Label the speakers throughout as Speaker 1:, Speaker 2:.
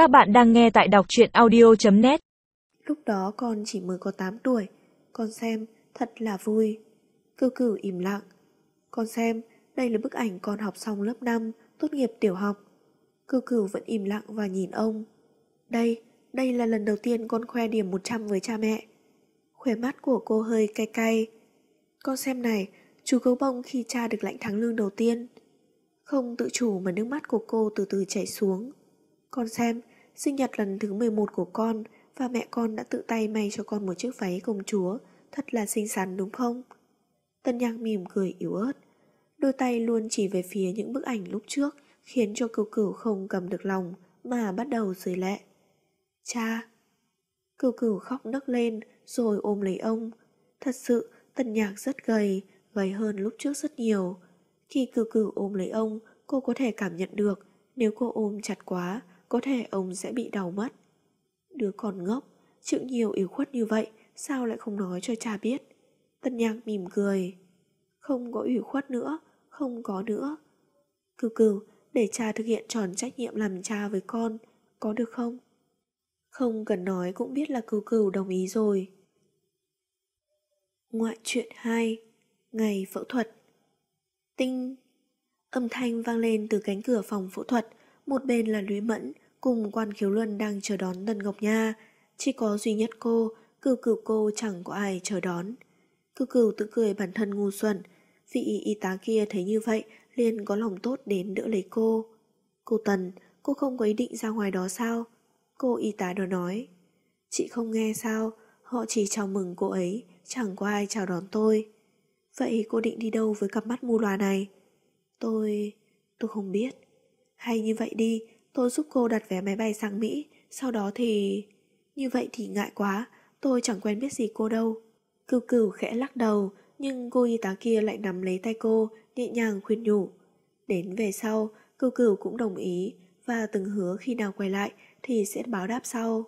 Speaker 1: Các bạn đang nghe tại đọc truyện audio.net
Speaker 2: Lúc đó con chỉ mới có 8 tuổi, con xem thật là vui. Cư cử im lặng. Con xem, đây là bức ảnh con học xong lớp 5, tốt nghiệp tiểu học. Cư cử vẫn im lặng và nhìn ông. Đây, đây là lần đầu tiên con khoe điểm 100 với cha mẹ. khỏe mắt của cô hơi cay cay. Con xem này, chú gấu bông khi cha được lãnh thắng lương đầu tiên. Không tự chủ mà nước mắt của cô từ từ chảy xuống. Con xem, sinh nhật lần thứ 11 của con và mẹ con đã tự tay may cho con một chiếc váy công chúa, thật là xinh xắn đúng không? Tân Nhạc mỉm cười yếu ớt, đôi tay luôn chỉ về phía những bức ảnh lúc trước khiến cho cửu cửu không cầm được lòng mà bắt đầu rơi lệ. Cha! Cửu cửu khóc nấc lên rồi ôm lấy ông. Thật sự, Tân Nhạc rất gầy, gầy hơn lúc trước rất nhiều. Khi cửu cửu ôm lấy ông, cô có thể cảm nhận được nếu cô ôm chặt quá, có thể ông sẽ bị đau mất. Đứa còn ngốc, chịu nhiều yếu khuất như vậy, sao lại không nói cho cha biết? Tân nhạc mỉm cười. Không có ủy khuất nữa, không có nữa. Cừu cừu, để cha thực hiện tròn trách nhiệm làm cha với con, có được không? Không cần nói cũng biết là cừu cừu đồng ý rồi. Ngoại truyện 2 Ngày phẫu thuật Tinh Âm thanh vang lên từ cánh cửa phòng phẫu thuật một bên là Lý Mẫn Cùng quan khiếu luân đang chờ đón Tần Ngọc Nha. Chỉ có duy nhất cô, Cửu cửu cô chẳng có ai chờ đón. Cửu cửu tự cười bản thân ngu xuẩn. Vị y tá kia thấy như vậy, liền có lòng tốt đến đỡ lấy cô. Cô Tần, Cô không có ý định ra ngoài đó sao? Cô y tá đó nói. Chị không nghe sao? Họ chỉ chào mừng cô ấy, Chẳng có ai chào đón tôi. Vậy cô định đi đâu với cặp mắt mù loà này? Tôi... tôi không biết. Hay như vậy đi, Tôi giúp cô đặt vé máy bay sang Mỹ, Sau đó thì... Như vậy thì ngại quá, Tôi chẳng quen biết gì cô đâu. Cửu cửu khẽ lắc đầu, Nhưng cô y tá kia lại nắm lấy tay cô, Nhẹ nhàng khuyên nhủ. Đến về sau Cửu cửu cũng đồng ý, Và từng hứa khi nào quay lại Thì sẽ báo đáp sau.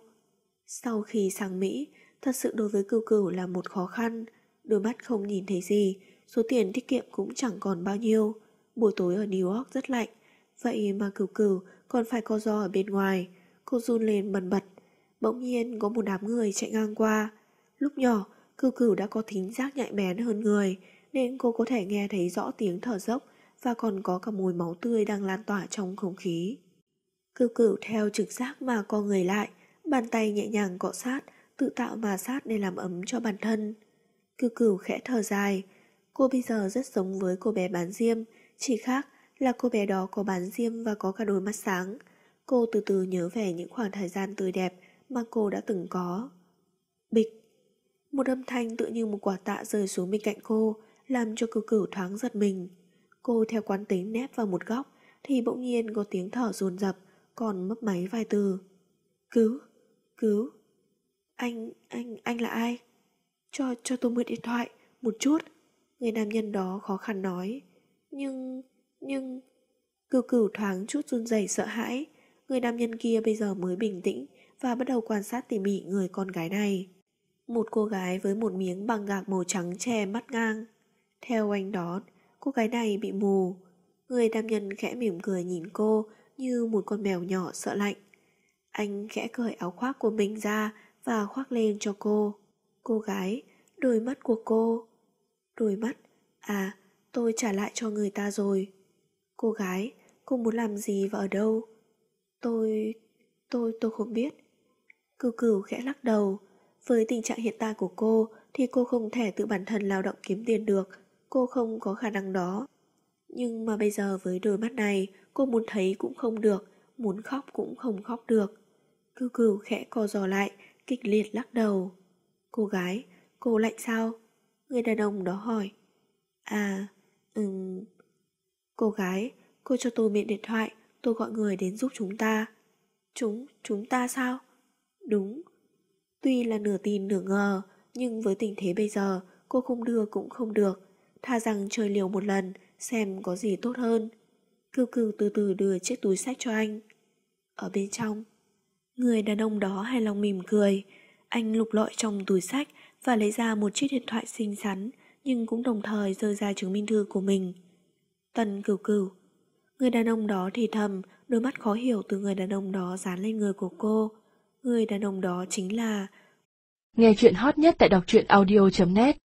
Speaker 2: Sau khi sang Mỹ, Thật sự đối với cửu cửu là một khó khăn. Đôi mắt không nhìn thấy gì, Số tiền tiết kiệm cũng chẳng còn bao nhiêu. Buổi tối ở New York rất lạnh Vậy mà cửu cửu còn phải co do ở bên ngoài. Cô run lên bần bật. Bỗng nhiên có một đám người chạy ngang qua. Lúc nhỏ, cửu cửu đã có thính giác nhạy bén hơn người, Nên cô có thể nghe thấy rõ tiếng thở dốc Và còn có cả mùi máu tươi đang lan tỏa trong không khí. Cửu cửu theo trực giác mà co người lại, Bàn tay nhẹ nhàng cọ sát, Tự tạo mà sát để làm ấm cho bản thân. Cửu cửu khẽ thở dài. Cô bây giờ rất giống với cô bé bán diêm, Chỉ khác là cô bé đó có bán diêm và có cả đôi mắt sáng. Cô từ từ nhớ về những khoảng thời gian tươi đẹp mà cô đã từng có. Bịch Một âm thanh tự như một quả tạ rơi xuống bên cạnh cô làm cho cửu cửu thoáng giật mình. Cô theo quán tính nép vào một góc thì bỗng nhiên có tiếng thở dồn dập còn mấp máy vài từ. Cứu, cứu. Anh, anh, anh là ai? Cho, cho tôi mượn điện thoại, một chút. Người nam nhân đó khó khăn nói. Nhưng, nhưng... Cửu cửu thoáng chút run rẩy sợ hãi. Người nam nhân kia bây giờ mới bình tĩnh và bắt đầu quan sát tỉ mỉ người con gái này. Một cô gái với một miếng bằng gạc màu trắng che mắt ngang. Theo anh đó, cô gái này bị mù. Người nam nhân khẽ mỉm cười nhìn cô như một con mèo nhỏ sợ lạnh. Anh khẽ cởi áo khoác của mình ra và khoác lên cho cô. Cô gái, đôi mắt của cô. Đôi mắt, à, tôi trả lại cho người ta rồi. Cô gái, cô muốn làm gì và ở đâu? Tôi... tôi... tôi không biết. Cừu cừu khẽ lắc đầu. Với tình trạng hiện tại của cô thì cô không thể tự bản thân lao động kiếm tiền được. Cô không có khả năng đó. Nhưng mà bây giờ với đôi mắt này, cô muốn thấy cũng không được, muốn khóc cũng không khóc được. Cừu cừu khẽ co giò lại, kịch liệt lắc đầu. Cô gái, cô lạnh sao? Người đàn ông đó hỏi. À, ừm... Cô gái, cô cho tôi miệng điện thoại, tôi gọi người đến giúp chúng ta. Chúng, chúng ta sao? Đúng. Tuy là nửa tin nửa ngờ, nhưng với tình thế bây giờ, cô không đưa cũng không được. Tha rằng chơi liều một lần, xem có gì tốt hơn. Cưu cưu từ từ đưa chiếc túi sách cho anh. Ở bên trong, người đàn ông đó hài lòng mỉm cười. Anh lục lọi trong túi sách và lấy ra một chiếc điện thoại xinh xắn, nhưng cũng đồng thời rơi ra chứng minh thư của mình. Tần cửu cửu. Người đàn ông đó thì thầm, Đôi mắt khó hiểu từ người đàn ông đó dán lên người của cô. Người đàn ông đó chính là...
Speaker 1: Nghe chuyện hot nhất tại đọc truyện audio.net